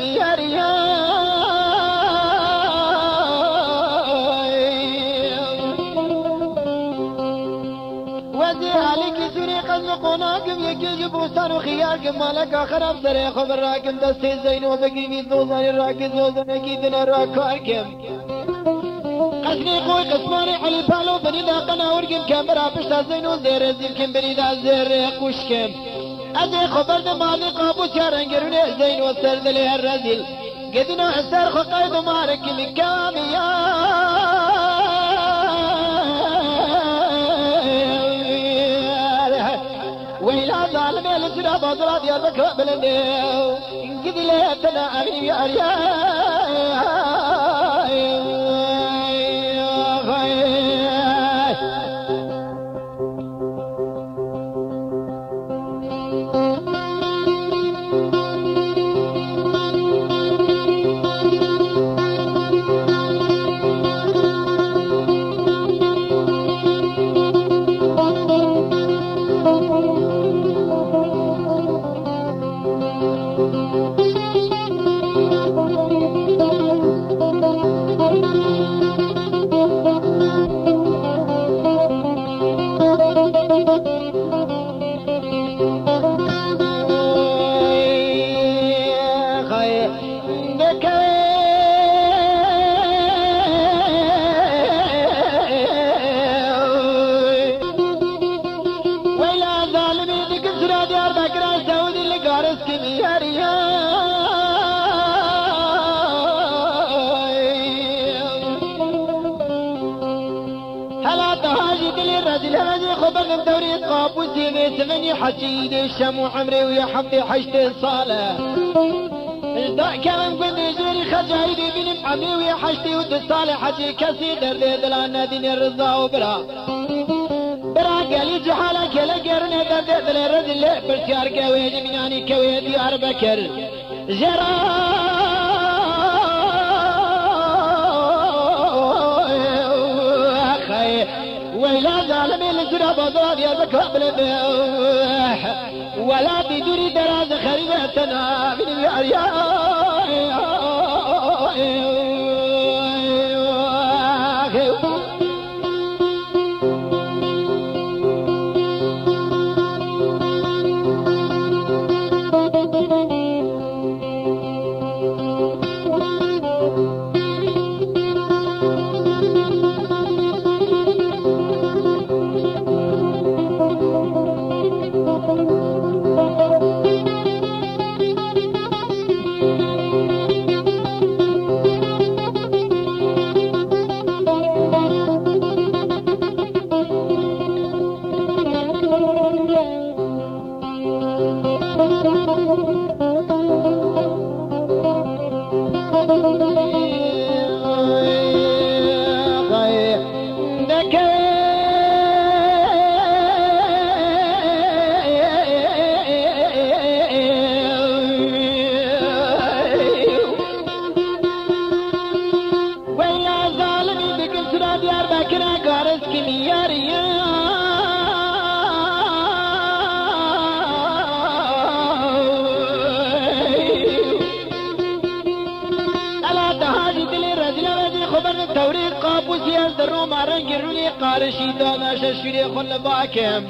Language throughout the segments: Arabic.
ஹரி ஹரியா قناقم یکی بوستان و خیار که مالک آخر هم سره خبر راکم دست زین و بگیوی دوزانی راکی زوزنه کی دن را کار کم قسمی خوی قسمان علی پالو بنی دا قناور کم کم برا پشتا زین و زیر زیر کم بنی دا زیر خوش کم خۆ بەردە ماڵی قابوس یارەنگەرونێ زەین و سەردلێ هەر ڕەزیل قدنا أسر خقيد مارك مكاميا ويلا ظالم يا لسنا بضرا ديال بكرة بلندو انقذ لي اتنا امين يا من دوري قابوسي ثمانية حسيد الشم وعمري ويا حمدي حشت صالة ازداء كان قد جري خجايدي بن عمي ويا حشتي ود صالح حجي كسي دردي دلانا دين الرضا وبرا. برا قالي جحالة كلا قرن دردي دل رجل برتيار كويد مناني كويد يار بكر جرا ويلا ظالمي لجرا بضاد يا بكابل ولا تدري دراز خريبتنا من يا توريد قارشي دانا ششفري خل باكم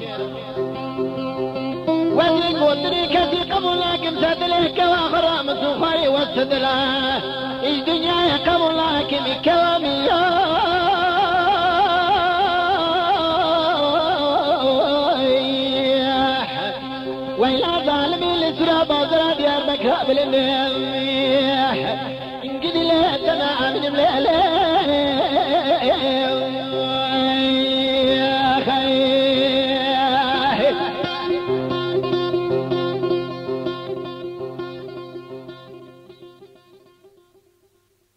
وزن قدري كسي قبولاكم سدله كواخرا مسوخاري وسدله إيش دنيا قبولاكم كواميا وإلى ظالمي لسرى بازرا ديار بكرا بالميح انقذ له تمام من مليله